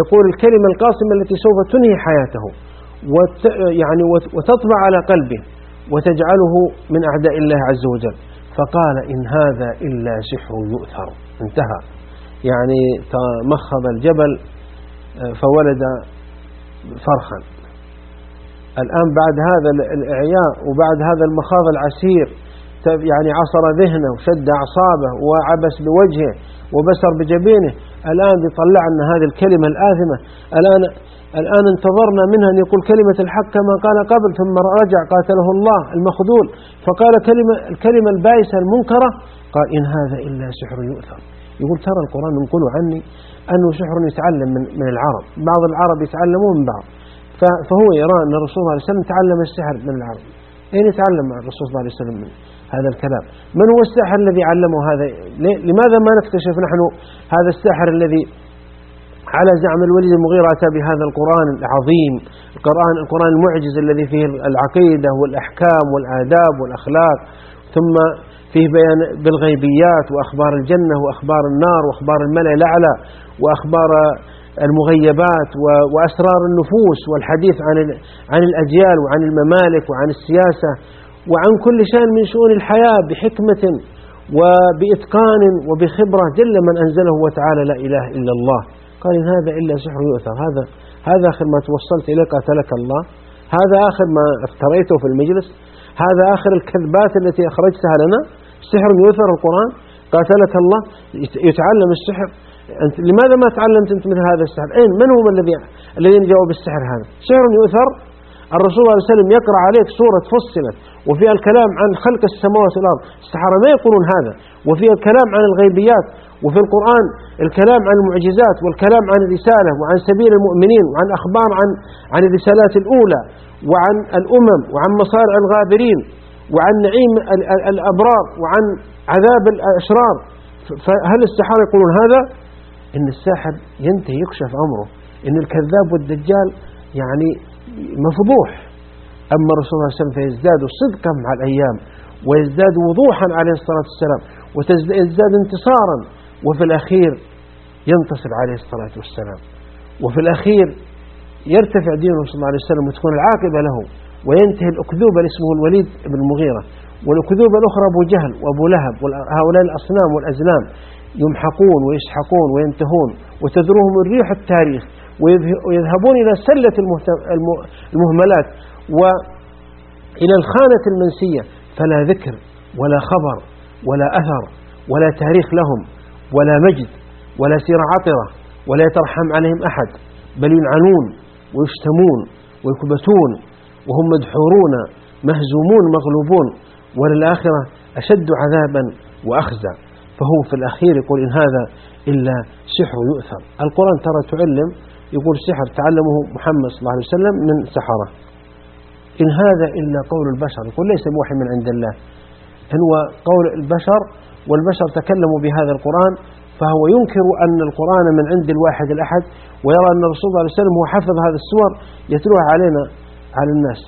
يقول الكلمة القاسمة التي سوف تنهي حياته وت يعني وتطبع على قلبه وتجعله من أعداء الله عز وجل. فقال إن هذا إلا سحر يؤثر. انتهى. يعني تمخض الجبل آه، فولد فرخا. الآن بعد هذا الإعياء وبعد هذا المخاض العسير يعني عصر ذهنه وشد أعصابه وعبس بوجهه وبسر بجبينه. الآن بيطلع لنا هذه الكلمة الآثمة. الآن الآن انتظرنا منها أن يقول كلمة الحق كما قال قبل ثم رجع قاتله الله المخذول فقال كلمة الكلمة البائسة المنكرة قال إن هذا إلا سحر يؤثر. يقول ترى القرآن ينقل عني أنه سحر يتعلم من, من العرب بعض العرب يتعلمون من بعض. فهو يرى أن الرسول صلى الله عليه وسلم تعلم السحر من العرب. أين يتعلم الرسول صلى الله عليه وسلم من هذا الكلام؟ من هو الساحر الذي علمه هذا؟ لماذا ما نكتشف نحن هذا الساحر الذي على زعم الوليد المغيرة أتى بهذا القرآن العظيم القرآن, القرآن المعجز الذي فيه العقيدة والأحكام والآداب والأخلاق ثم فيه بيان بالغيبيات وأخبار الجنة وأخبار النار وأخبار الملأ الأعلى وأخبار المغيبات وأسرار النفوس والحديث عن عن الأجيال وعن الممالك وعن السياسة وعن كل شيء من شؤون الحياة بحكمة وبإتقان وبخبرة جل من أنزله وتعالى لا إله إلا الله. قال إن هذا إلا سحر يؤثر. هذا هذا آخر ما توصلت إليه قاتلك الله. هذا آخر ما افتريته في المجلس. هذا آخر الكذبات التي أخرجتها لنا. سحر يؤثر القرآن. قاتلك الله. يتعلم السحر. أنت لماذا ما تعلمت أنت مثل هذا السحر؟ أين من هو الذي الذين جاءوا بالسحر هذا؟ سحر يؤثر. الرسول صلى الله عليه وسلم يقرأ عليك سورة فصلت. وفيها الكلام عن خلق السماوات والأرض. السحرة ما يقولون هذا. وفيها الكلام عن الغيبيات. وفي القرآن الكلام عن المعجزات والكلام عن الرسالة وعن سبيل المؤمنين وعن أخبار عن عن الرسالات الأولى وعن الأمم وعن مصارع الغابرين وعن نعيم الأبرار وعن عذاب الأشرار. فهل السحرة يقولون هذا؟ إن الساحر ينتهي يكشف أمره إن الكذاب والدجال يعني مفضوح. أما الرسول صلى الله عليه وسلم فيزداد صدقا مع الأيام ويزداد وضوحا عليه الصلاة والسلام ويزداد انتصارا. وفي الأخير ينتصر عليه الصلاة والسلام. وفي الأخير يرتفع دينه صلى الله عليه وسلم وتكون العاقبة له وينتهي الأكذوب اللي اسمه الوليد بن المغيرة. والأكذوب الأخرى أبو جهل وأبو لهب هؤلاء الأصنام والأزلام يمحقون ويسحقون وينتهون وتدروهم الريح التاريخ ويذهبون إلى سلة المهملات وإلى الخانة المنسية. فلا ذكر ولا خبر ولا أثر ولا تاريخ لهم. ولا مجد ولا سيرة عطرة ولا يترحم عليهم أحد بل ينعنون ويشتمون ويكبتون وهم مدحورون مهزومون مغلوبون وللآخرة أشد عذابا وأخزى. فهو في الأخير يقول إن هذا إلا سحر يؤثر. القرآن ترى تعلم يقول سحر تعلمه محمد صلى الله عليه وسلم من سحرة. إن هذا إلا قول البشر يقول ليس بوحي من عند الله. هو قول البشر والبشر تكلموا بهذا القرآن فهو ينكر أن القرآن من عند الواحد الأحد ويرى أن الرسول صلى الله عليه وسلم هو حفظ هذه السور يتلوها علينا على الناس.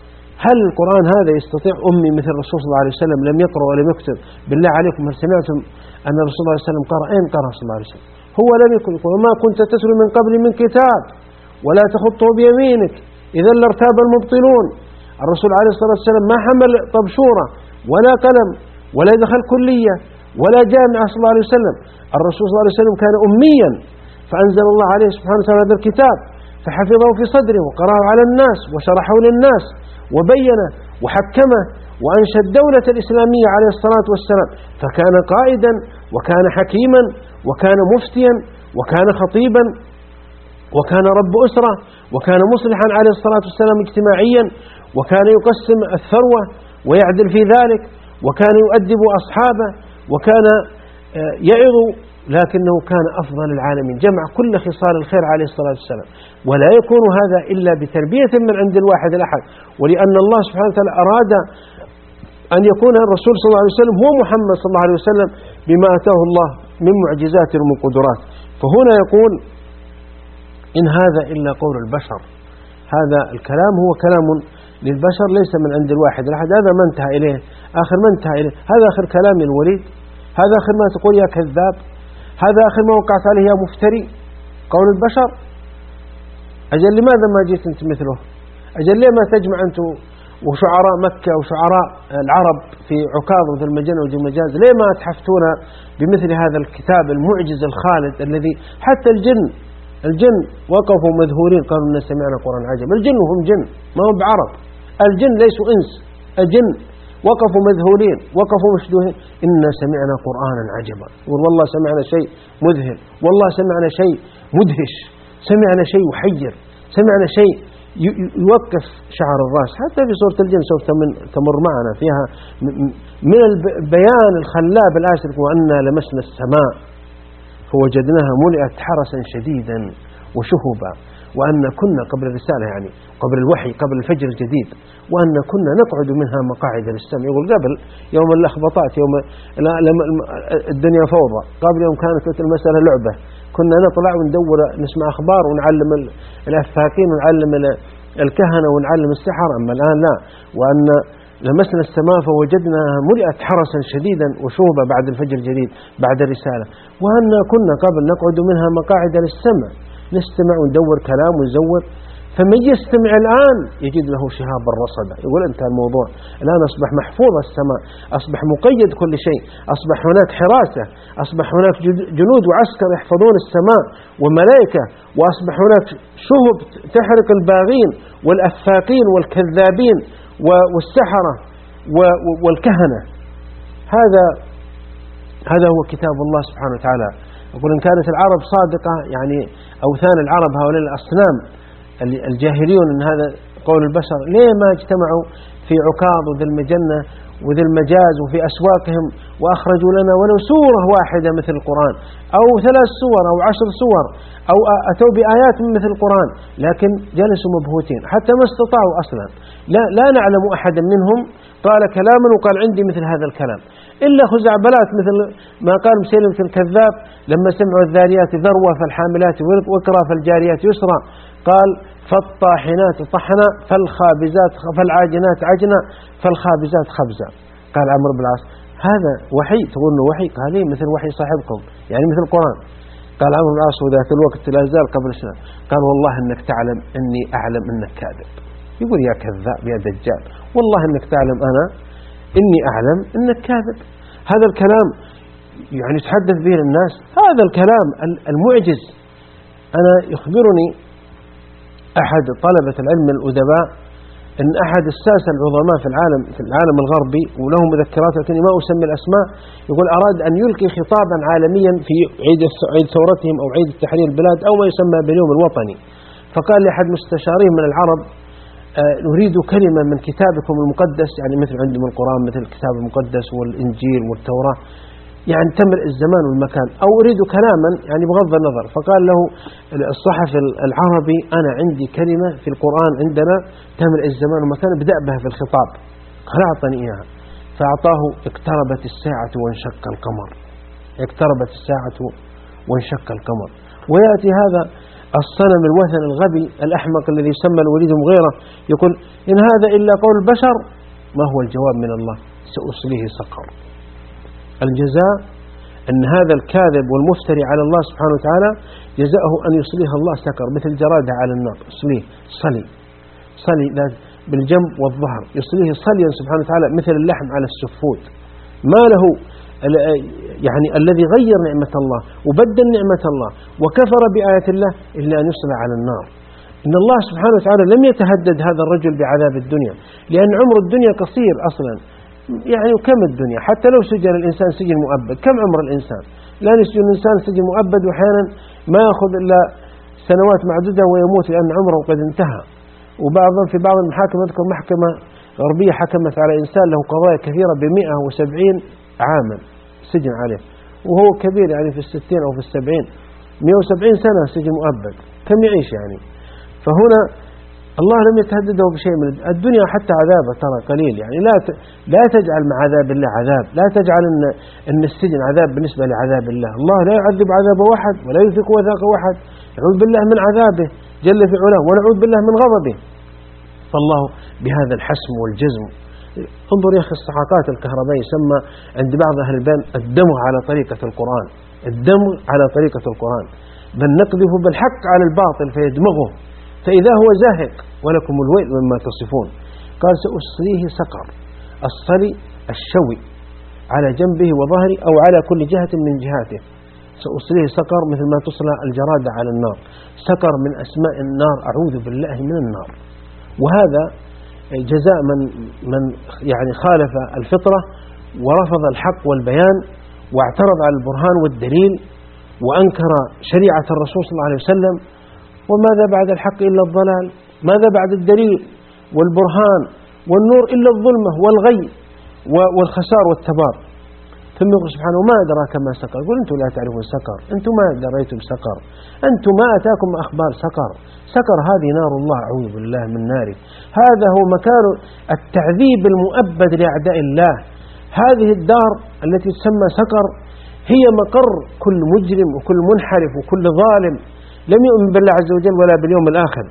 هل القرآن هذا يستطيع أمي مثل الرسول صلى الله عليه وسلم لم يقرأ ولم يكتب؟ بالله عليكم هل سمعتم أن الرسول صلى الله عليه وسلم قرأ؟ أين قرأ صلى الله عليه وسلم؟ هو لم يكن يقول وما كنت تتلو من قبل من كتاب ولا تخطه بيمينك إذا لارتاب المبطلون. الرسول عليه الصلاة والسلام ما حمل طبشورة ولا قلم ولا دخل كلية. ولا جامعة صلى الله عليه وسلم. الرسول صلى الله عليه وسلم كان أميا فأنزل الله عليه سبحانه وتعالى هذا الكتاب فحفظه في صدره وقرأه على الناس وشرحه للناس وبينه وحكمه وأنشى الدولة الإسلامية عليه الصلاة والسلام. فكان قائدا وكان حكيما وكان مفتيا وكان خطيبا وكان رب أسرة وكان مصلحا عليه الصلاة والسلام اجتماعيا وكان يقسم الثروة ويعدل في ذلك وكان يؤدب أصحابه وكان آه، يعظ لكنه كان أفضل العالمين. جمع كل خصال الخير عليه الصلاة والسلام. ولا يكون هذا إلا بتربية من عند الواحد الأحد. ولأن الله سبحانه وتعالى أراد أن يكون الرسول صلى الله عليه وسلم هو محمد صلى الله عليه وسلم بما أتاه الله من معجزات ومن قدرات. فهنا يقول إن هذا إلا قول البشر. هذا الكلام هو كلام للبشر ليس من عند الواحد الأحد. هذا ما انتهى إليه. آخر ما انتهى إليه. هذا آخر كلام الوليد هذا آخر ما تقول يا كذاب. هذا آخر ما وقعت عليه يا مفتري. قول البشر. أجل لماذا ما جيت أنت مثله؟ أجل ليه ما تجمع أنت وشعراء مكة وشعراء العرب في عكاظ وذي المجنة وذي المجاز؟ ليه ما تحفتون بمثل هذا الكتاب المعجز الخالد الذي حتى الجن الجن وقفوا مذهولين قالوا إن سمعنا قرآن عجب الجن هم جن ما هم بعرب. الجن ليسوا إنس. الجن وقفوا مذهولين وقفوا مشدوهين إنا سمعنا قرآنا عجبا. والله سمعنا شيء مذهل. والله سمعنا شيء مدهش. سمعنا شيء يحير سمعنا شيء يوقف شعر الرأس. حتى في سورة الجن سوف تمر معنا فيها من البيان الخلاب الآسف وأنا لمسنا السماء فوجدناها ملئت حرسا شديدا وشهبا. وأن كنا قبل الرسالة يعني قبل الوحي قبل الفجر الجديد وأن كنا نقعد منها مقاعد للسمع يقول قبل يوم اللخبطات يوم الدنيا فوضى قبل يوم كانت المسألة لعبة. كنا نطلع وندور نسمع أخبار ونعلم الأفاكين ونعلم الكهنة ونعلم السحر. أما الآن لا. وأن لمسنا السماء فوجدناها ملئت حرسا شديدا وشوبا بعد الفجر الجديد بعد الرسالة. وأن كنا قبل نقعد منها مقاعد للسمع نستمع وندور كلام ونزور فمن يستمع الآن يجد له شهابا رصدا. يقول انتهى الموضوع. الآن أصبح محفوظ السماء أصبح مقيد كل شيء أصبح هناك حراسة أصبح هناك جنود وعسكر يحفظون السماء وملائكة وأصبح هناك شهب تحرق الباغين والأفاكين والكذابين والسحرة والكهنة. هذا هذا هو كتاب الله سبحانه وتعالى. يقول إن كانت العرب صادقة يعني أوثان العرب هؤلاء الأصنام الجاهليون أن هذا قول البشر ليه ما اجتمعوا في عكاظ وذي المجنة وذي المجاز وفي أسواقهم وأخرجوا لنا ولو سورة واحدة مثل القرآن أو ثلاث سور أو عشر سور أو أتوا بآيات من مثل القرآن لكن جلسوا مبهوتين حتى ما استطاعوا أصلا. لا, لا نعلم أحدا منهم قال كلاما وقال عندي مثل هذا الكلام. إلا خزعبلات مثل ما قال مسيلمة الكذاب لما سمعوا الذاريات ذروة فالحاملات وكرا فالجاريات يسرا قال فالطاحنات طحنا فالخابزات فالعاجنات عجنا فالخابزات خبزا قال عمرو بن العاص هذا وحي تقول إنه وحي؟ قال لي مثل وحي صاحبكم يعني مثل القرآن. قال عمرو بن العاص وذاك الوقت لا زال قبل سنة قال والله إنك تعلم إني أعلم إنك كاذب. يقول يا كذاب يا دجال والله إنك تعلم أنا إني أعلم إنك كاذب. هذا الكلام يعني تحدث به الناس هذا الكلام المعجز. أنا يخبرني أحد طلبة العلم الأدباء أن أحد الساسة العظماء في العالم في العالم الغربي وله مذكرات لكني ما أسمي الأسماء يقول أراد أن يلقي خطابا عالميا في عيد عيد ثورتهم أو عيد تحرير البلاد أو ما يسمى باليوم الوطني. فقال لأحد مستشارين من العرب نريد كلمة من كتابكم المقدس يعني مثل عندهم القرآن مثل الكتاب المقدس والإنجيل والتوراة. يعني تملئ الزمان والمكان. أو أريد كلاما يعني بغض النظر. فقال له الصحفي العربي أنا عندي كلمة في القرآن عندنا تملئ الزمان والمكان ابدأ بها في الخطاب. قال أعطني إياها. فأعطاه اقتربت الساعة وانشق القمر. اقتربت الساعة وانشق القمر. ويأتي هذا الصنم الوثن الغبي الأحمق الذي يسمى الوليد مغيرة يقول إن هذا إلا قول البشر ما هو الجواب من الله؟ سأصليه سقر. الجزاء أن هذا الكاذب والمفتري على الله سبحانه وتعالى جزاؤه أن يصليها الله سكر مثل جرادة على النار. صليه صلي. صلي بالجنب والظهر. يصليه صليا سبحانه وتعالى مثل اللحم على السفود. ما له يعني الذي غير نعمة الله وبدل نعمة الله وكفر بآية الله إلا أن يصلى على النار. إن الله سبحانه وتعالى لم يتهدد هذا الرجل بعذاب الدنيا لأن عمر الدنيا قصير أصلا. يعني كم الدنيا؟ حتى لو سجن الإنسان سجن مؤبد كم عمر الإنسان؟ لا يسجن الإنسان سجن مؤبد وأحيانا ما يأخذ إلا سنوات معدودة ويموت لأن عمره قد انتهى. وبعضهم في بعض المحاكم أذكر محكمة غربية حكمت على إنسان له قضايا كثيرة بمئة وسبعين عاما سجن عليه. وهو كبير يعني في الستين أو في السبعين. مئة وسبعين سنة سجن مؤبد كم يعيش يعني؟ فهنا الله لم يتهدده بشيء من الدنيا حتى عذابه ترى قليل يعني. لا لا تجعل مع عذاب الله عذاب لا تجعل ان إن السجن عذاب بالنسبة لعذاب الله. الله لا يعذب عذاب واحد ولا يثق وثاق واحد. نعوذ بالله من عذابه جل في علاه ونعوذ بالله من غضبه. فالله بهذا الحسم والجزم انظر يا أخي الصحاقات الكهربائي يسمى عند بعض أهل البيان الدمغ على طريقة القرآن. الدمغ على طريقة القرآن. بل نقذف بالحق على الباطل فيدمغه. فإذا هو زاهق ولكم الويل مما تصفون. قال سأصليه سقر. الصلي الشوي. على جنبه وظهره أو على كل جهة من جهاته. سأصليه سقر مثل ما تصلى الجرادة على النار. سقر من أسماء النار. أعوذ بالله من النار. وهذا جزاء من, من يعني خالف الفطرة ورفض الحق والبيان واعترض على البرهان والدليل وأنكر شريعة الرسول صلى الله عليه وسلم. وماذا بعد الحق إلا الضلال؟ ماذا بعد الدليل والبرهان والنور إلا الظلمة والغي والخسار والتبار؟ ثم يقول سبحانه وما أدراك ما سقر؟ يقول أنتم لا تعرفون سقر. أنتم ما دريتم سقر؟ أنتم ما أتاكم أخبار سقر؟ سقر هذه نار الله أعوذ بالله من ناره. هذا هو مكان التعذيب المؤبد لأعداء الله. هذه الدار التي تسمى سقر هي مقر كل مجرم وكل منحرف وكل ظالم لم يؤمن بالله عز وجل ولا باليوم الآخر.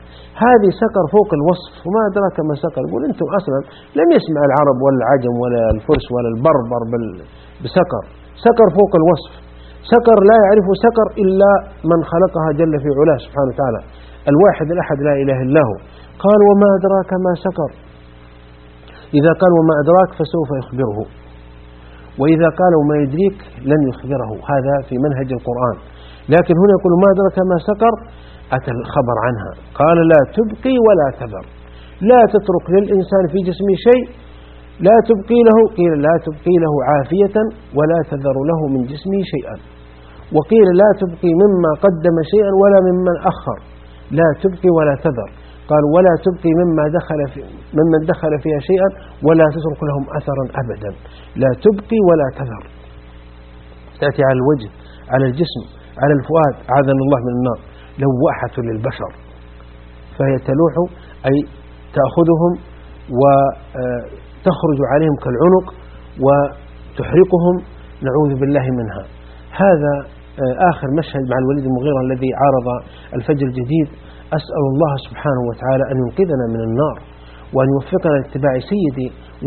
هذه سقر فوق الوصف وما أدراك ما سقر؟ يقول أنتم أصلا لم يسمع العرب ولا العجم ولا الفرس ولا البربر بسقر سقر فوق الوصف. سقر لا يعرف سقر إلا من خلقها جل في علاه سبحانه وتعالى. الواحد الأحد لا إله إلا هو. قال وما أدراك ما سقر إذا قال وما أدراك فسوف يخبره. وإذا قال وما يدريك لن يخبره. هذا في منهج القرآن. لكن هنا يقول ما أدرك ما سقر أتى الخبر عنها. قال لا تبقي ولا تذر. لا تترك للإنسان في جسمه شيء لا تبقي له قيل لا تبقي له عافية ولا تذر له من جسمه شيئا. وقيل لا تبقي مما قدم شيئا ولا ممن أخر. لا تبقي ولا تذر. قال ولا تبقي مما دخل في ممن دخل فيها شيئا ولا تترك لهم أثرا أبدا. لا تبقي ولا تذر. تأتي على الوجه على الجسم على الفؤاد أعاذنا الله من النار. لواحة للبشر. فهي تلوح أي تأخذهم وتخرج عليهم كالعنق وتحرقهم نعوذ بالله منها. هذا آخر مشهد مع الوليد المغيرة الذي عارض الفجر الجديد. أسأل الله سبحانه وتعالى أن ينقذنا من النار وأن يوفقنا لاتباع سيد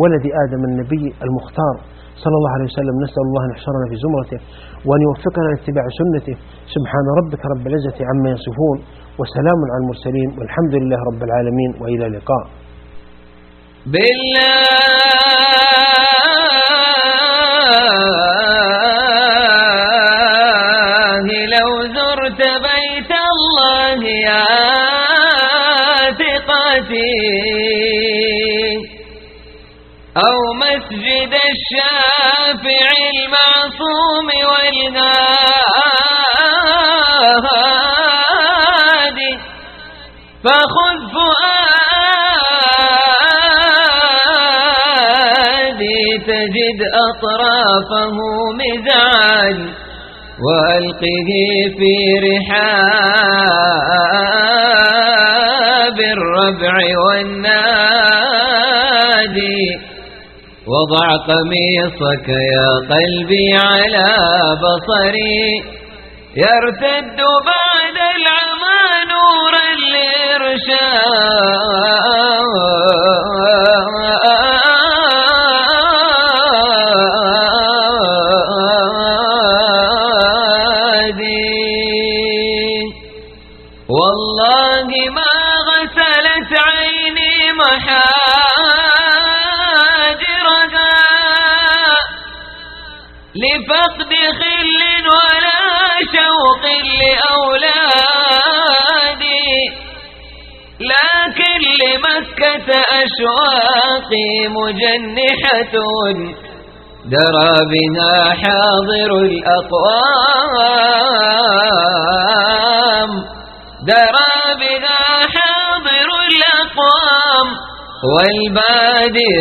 ولد آدم النبي المختار صلى الله عليه وسلم. نسأل الله أن يحشرنا في زمرته وأن يوفقنا لاتباع سنته. سبحان ربك رب العزة عما يصفون وسلام على المرسلين والحمد لله رب العالمين. وإلى اللقاء. بالله لو زرت بيت الله يا ثقتي أو مسجد الشافع المعصوم والهادي فخذ فؤادي تجد أطرافه مزعا وألقه في رحاب الربع والنادي وضع قميصك يا قلبي على بصري يرتد بعد العمى نورا لإرشاد أشواقي مجنحة. درى بها حاضر الأقوام. درى بها حاضر الأقوام. والبادي